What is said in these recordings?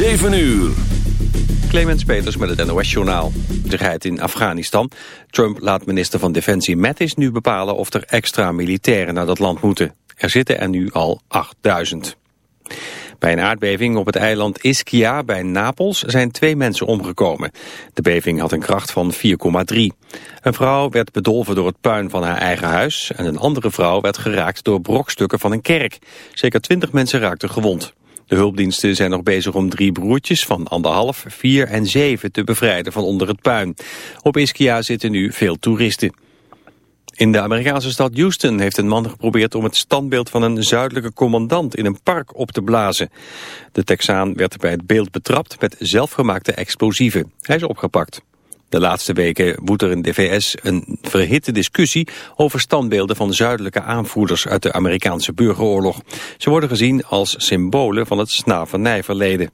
7 uur. Clemens Peters met het NOS-journaal. Zich in Afghanistan. Trump laat minister van Defensie Mattis nu bepalen of er extra militairen naar dat land moeten. Er zitten er nu al 8000. Bij een aardbeving op het eiland Ischia bij Napels zijn twee mensen omgekomen. De beving had een kracht van 4,3. Een vrouw werd bedolven door het puin van haar eigen huis... en een andere vrouw werd geraakt door brokstukken van een kerk. Zeker 20 mensen raakten gewond. De hulpdiensten zijn nog bezig om drie broertjes van anderhalf, vier en zeven te bevrijden van onder het puin. Op Ischia zitten nu veel toeristen. In de Amerikaanse stad Houston heeft een man geprobeerd om het standbeeld van een zuidelijke commandant in een park op te blazen. De Texaan werd bij het beeld betrapt met zelfgemaakte explosieven. Hij is opgepakt. De laatste weken woedt er in de VS een verhitte discussie over standbeelden van zuidelijke aanvoerders uit de Amerikaanse burgeroorlog. Ze worden gezien als symbolen van het slavernijverleden.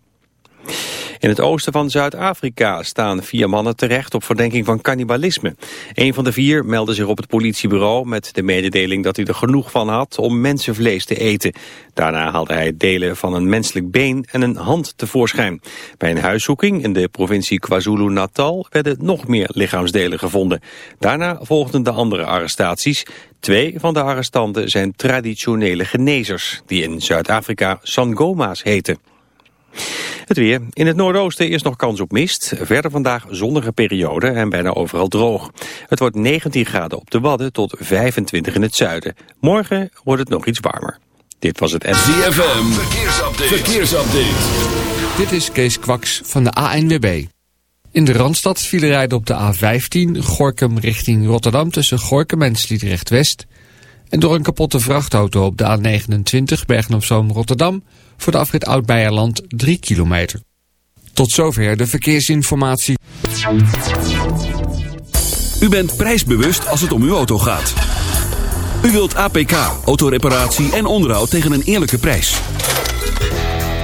In het oosten van Zuid-Afrika staan vier mannen terecht op verdenking van cannibalisme. Een van de vier meldde zich op het politiebureau met de mededeling dat hij er genoeg van had om mensenvlees te eten. Daarna haalde hij delen van een menselijk been en een hand tevoorschijn. Bij een huiszoeking in de provincie KwaZulu-Natal werden nog meer lichaamsdelen gevonden. Daarna volgden de andere arrestaties. Twee van de arrestanten zijn traditionele genezers, die in Zuid-Afrika Sangoma's heten. Het weer. In het noordoosten is nog kans op mist. Verder vandaag zonnige periode en bijna overal droog. Het wordt 19 graden op de Wadden tot 25 in het zuiden. Morgen wordt het nog iets warmer. Dit was het ZFM. Verkeersupdate. Verkeersupdate. Dit is Kees Kwaks van de ANWB. In de Randstad vielen rijden op de A15 Gorkum richting Rotterdam tussen Gorkum en Sliedrecht-West... En door een kapotte vrachtauto op de A29 Bergen-op-Zoom Rotterdam... voor de afrit Oud-Beierland 3 kilometer. Tot zover de verkeersinformatie. U bent prijsbewust als het om uw auto gaat. U wilt APK, autoreparatie en onderhoud tegen een eerlijke prijs.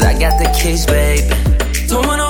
Cause I got the keys, baby. Don't wanna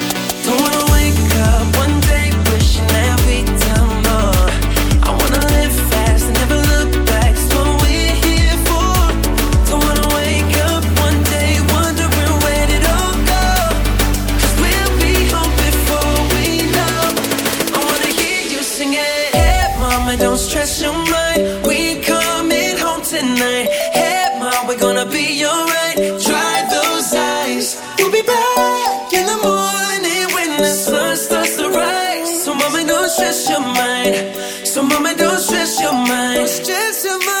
survive.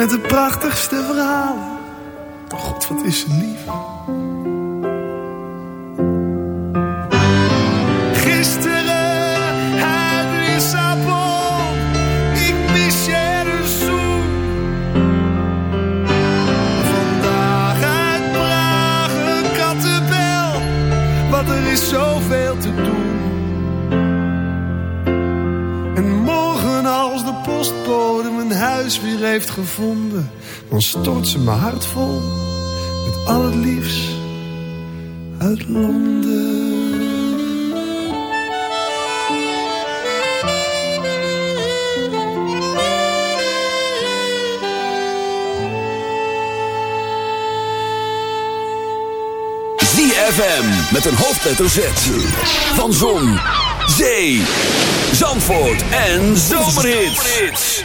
Met de prachtigste verhalen. Oh God, wat is ze lief. Gisteren uit Lissabon. Ik mis je een zoen. Vandaag uit Praag een kattenbel. Want er is zoveel te doen. En morgen als de postbode huis weer heeft gevonden, dan stort ze mijn hart vol met al het liefst uit Londen. ZFM met een hoofdletter Z. Van Zon, Zee, Zandvoort en Zomerhits.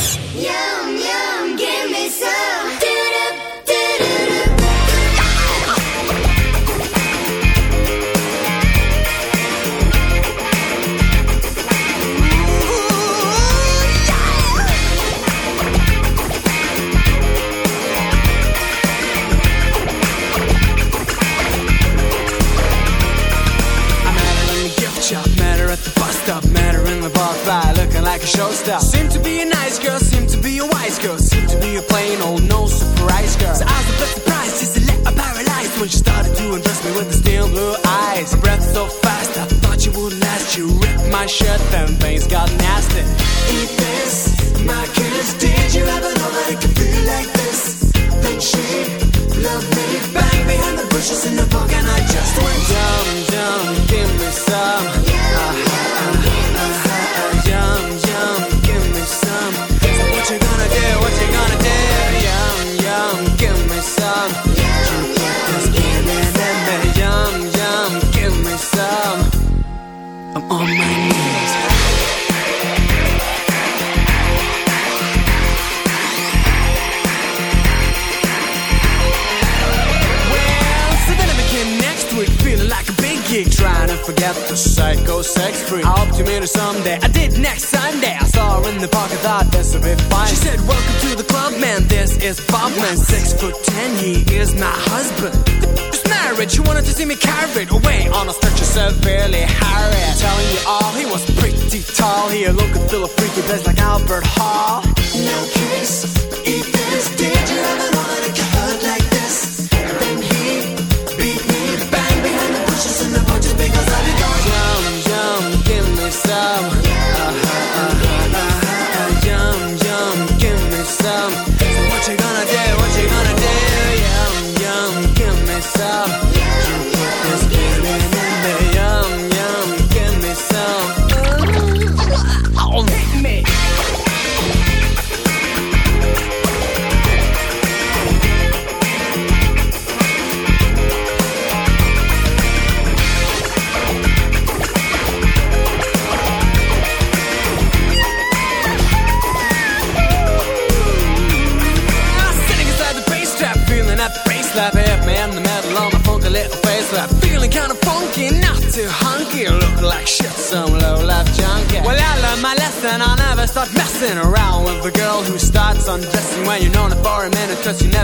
trust you now.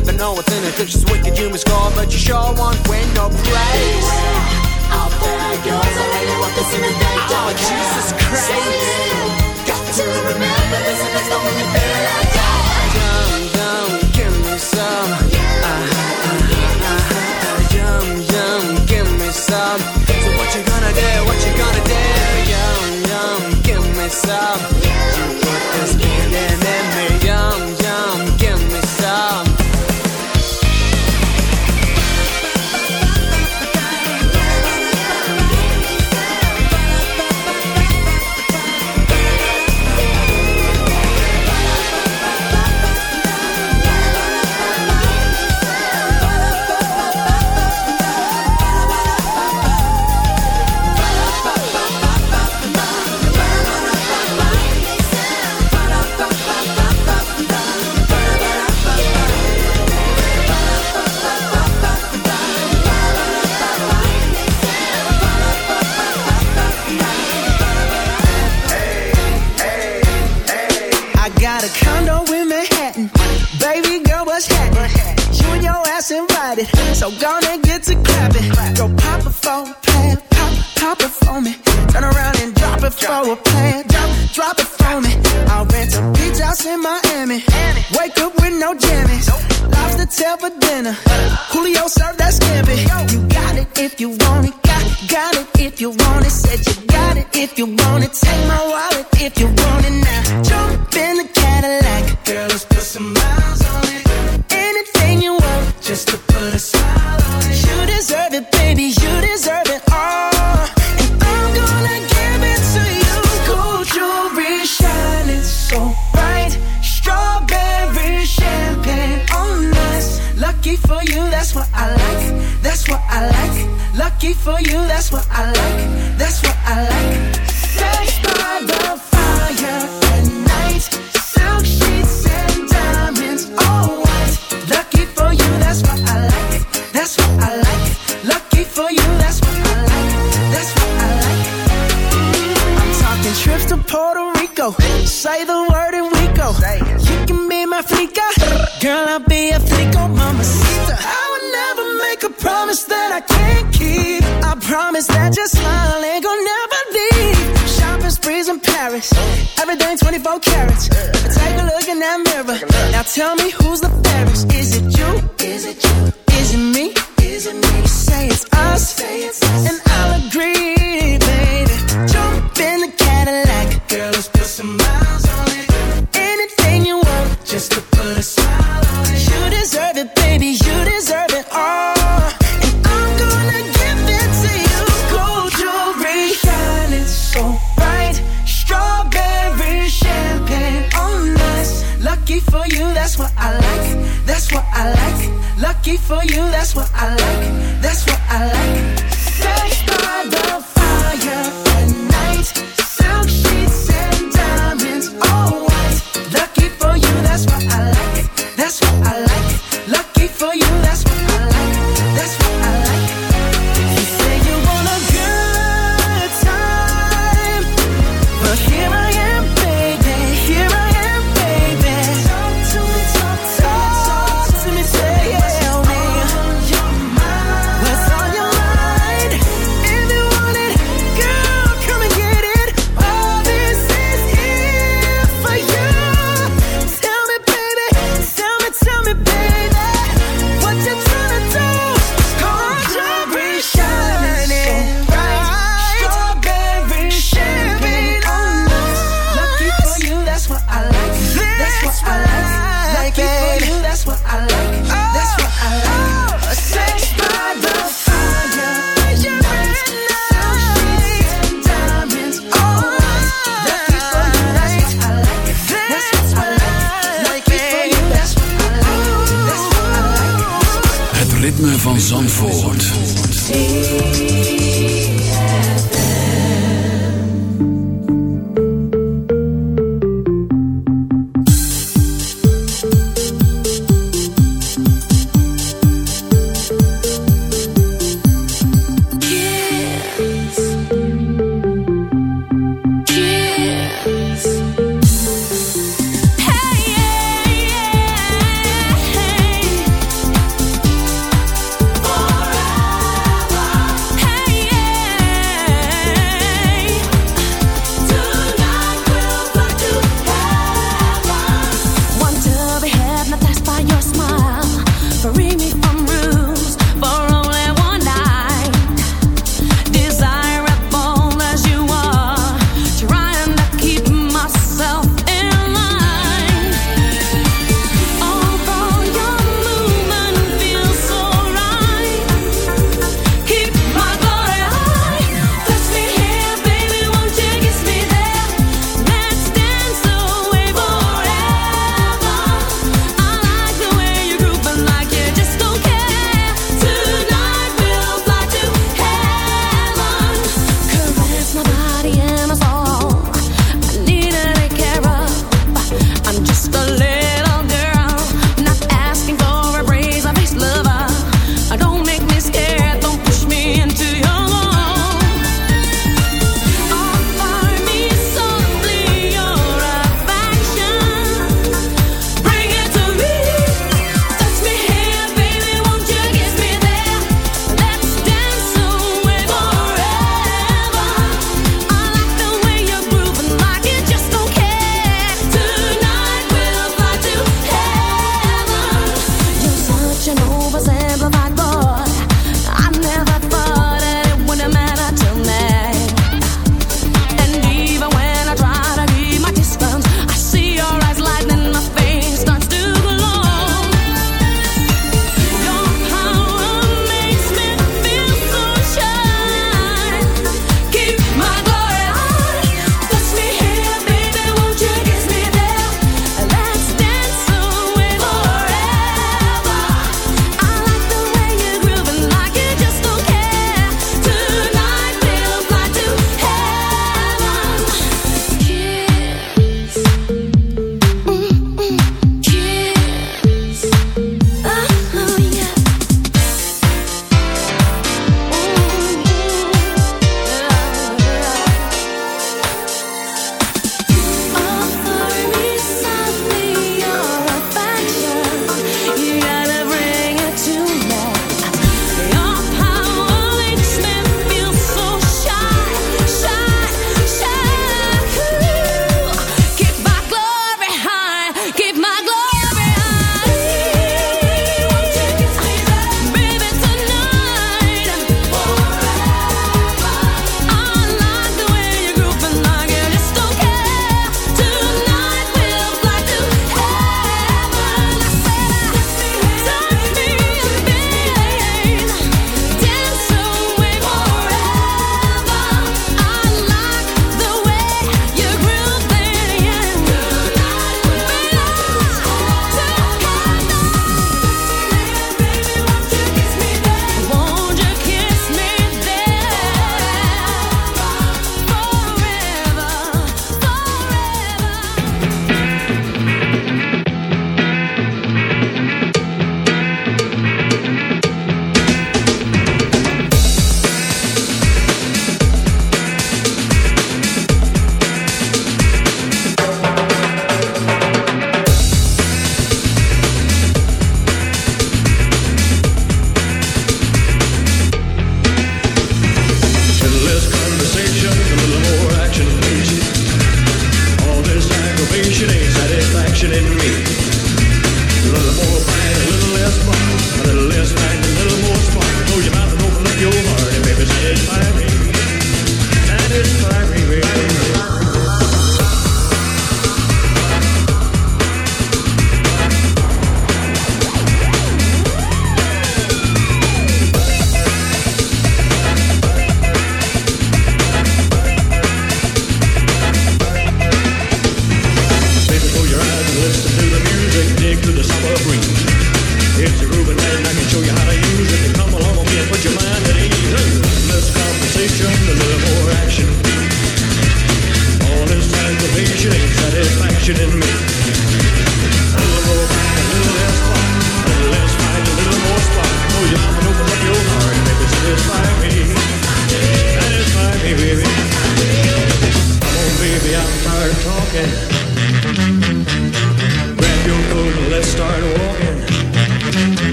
phone.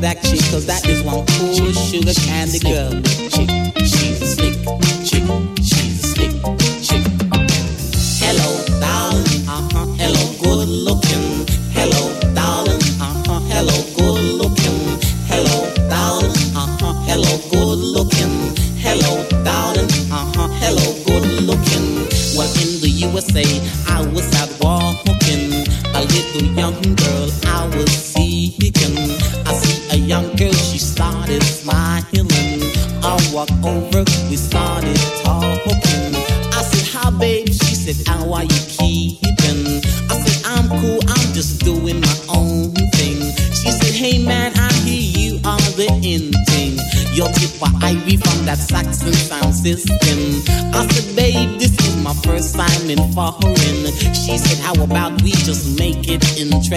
back.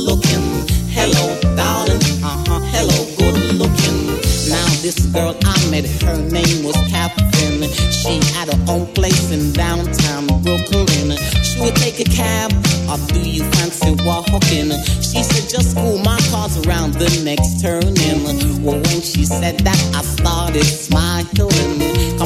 Looking. Hello, darling. Uh huh. Hello, good looking. Now this girl I met, her name was Catherine. She had her own place in downtown Brooklyn. She would take a cab, or do you fancy walking? She said, just cool my car's around the next turning. Well, when she said that, I started smiling.